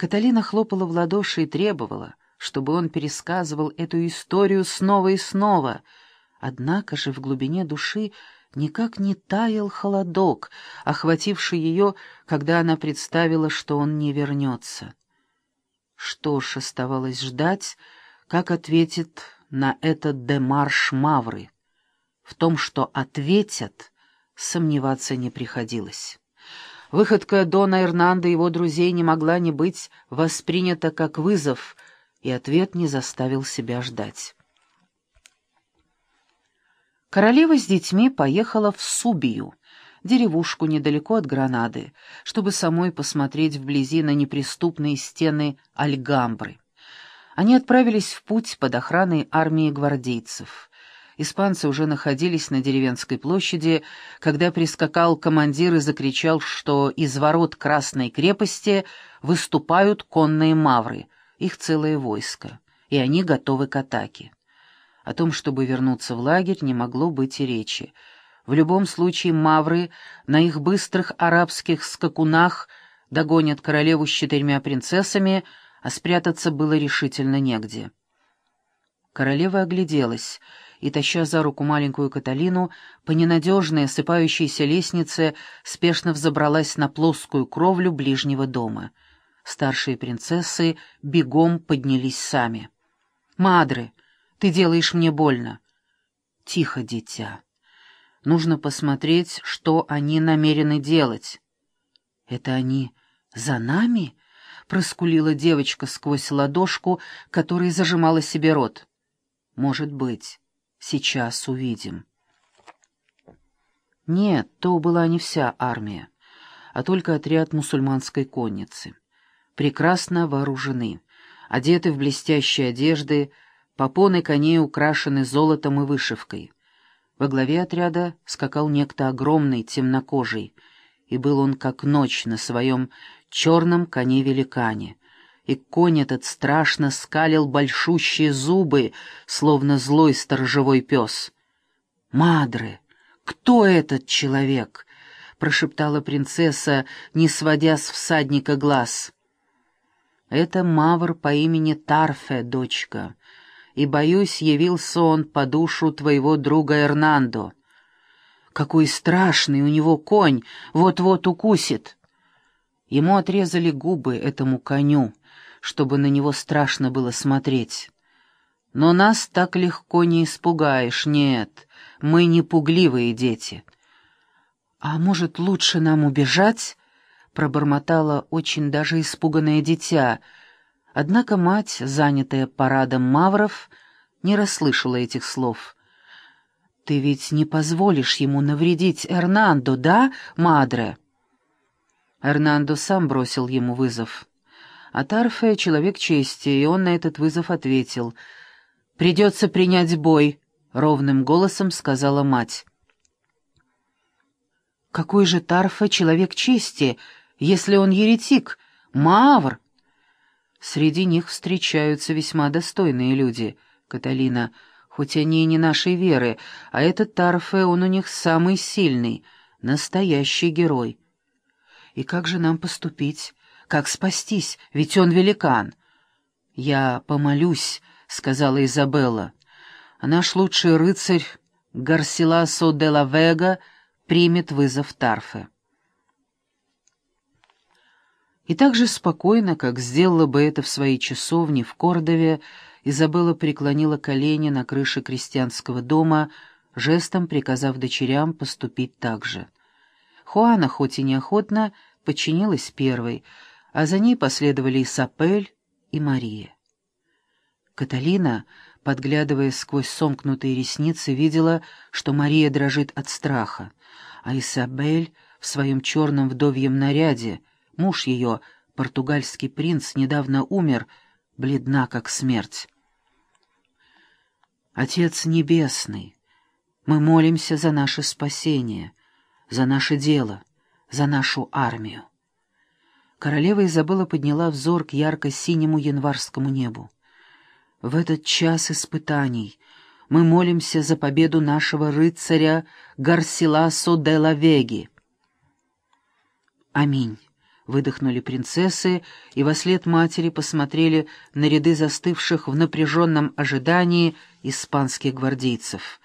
Каталина хлопала в ладоши и требовала, чтобы он пересказывал эту историю снова и снова. Однако же в глубине души никак не таял холодок, охвативший ее, когда она представила, что он не вернется. Что ж, оставалось ждать, как ответит на этот демарш Мавры. В том, что ответят, сомневаться не приходилось. Выходка Дона Эрнанда и его друзей не могла не быть воспринята как вызов, и ответ не заставил себя ждать. Королева с детьми поехала в Субию, деревушку недалеко от Гранады, чтобы самой посмотреть вблизи на неприступные стены Альгамбры. Они отправились в путь под охраной армии гвардейцев — Испанцы уже находились на деревенской площади, когда прискакал командир и закричал, что из ворот Красной крепости выступают конные мавры, их целое войско, и они готовы к атаке. О том, чтобы вернуться в лагерь, не могло быть и речи. В любом случае мавры на их быстрых арабских скакунах догонят королеву с четырьмя принцессами, а спрятаться было решительно негде. Королева огляделась — и, таща за руку маленькую Каталину, по ненадежной осыпающейся лестнице спешно взобралась на плоскую кровлю ближнего дома. Старшие принцессы бегом поднялись сами. «Мадре, ты делаешь мне больно». «Тихо, дитя. Нужно посмотреть, что они намерены делать». «Это они за нами?» — проскулила девочка сквозь ладошку, которой зажимала себе рот. «Может быть. Сейчас увидим. Нет, то была не вся армия, а только отряд мусульманской конницы. Прекрасно вооружены, одеты в блестящие одежды, попоны коней украшены золотом и вышивкой. Во главе отряда скакал некто огромный, темнокожий, и был он как ночь на своем черном коне-великане и конь этот страшно скалил большущие зубы, словно злой сторожевой пес. «Мадре, кто этот человек?» — прошептала принцесса, не сводя с всадника глаз. «Это Мавр по имени Тарфе, дочка, и, боюсь, явился он по душу твоего друга Эрнандо. Какой страшный у него конь, вот-вот укусит!» Ему отрезали губы этому коню, чтобы на него страшно было смотреть. Но нас так легко не испугаешь, нет, мы не пугливые дети. «А может, лучше нам убежать?» — пробормотала очень даже испуганное дитя. Однако мать, занятая парадом мавров, не расслышала этих слов. «Ты ведь не позволишь ему навредить Эрнандо, да, Мадре?» Эрнандо сам бросил ему вызов. А Тарфе — человек чести, и он на этот вызов ответил. «Придется принять бой», — ровным голосом сказала мать. «Какой же Тарфе человек чести, если он еретик, мавр?» «Среди них встречаются весьма достойные люди, Каталина, хоть они и не нашей веры, а этот Тарфе, он у них самый сильный, настоящий герой. И как же нам поступить?» Как спастись, ведь он великан? «Я помолюсь», — сказала Изабелла. «А наш лучший рыцарь Гарсиласо де ла Вега примет вызов Тарфе». И так же спокойно, как сделала бы это в своей часовне в Кордове, Изабелла преклонила колени на крыше крестьянского дома, жестом приказав дочерям поступить так же. Хуана, хоть и неохотно, подчинилась первой — а за ней последовали Исапель и Мария. Каталина, подглядывая сквозь сомкнутые ресницы, видела, что Мария дрожит от страха, а Исабель в своем черном вдовьем наряде, муж ее, португальский принц, недавно умер, бледна как смерть. «Отец Небесный, мы молимся за наше спасение, за наше дело, за нашу армию. Королева Изабелла подняла взор к ярко-синему январскому небу. В этот час испытаний мы молимся за победу нашего рыцаря Гарсиласо де ла Веги. Аминь. выдохнули принцессы и во след матери посмотрели на ряды застывших в напряженном ожидании испанских гвардейцев.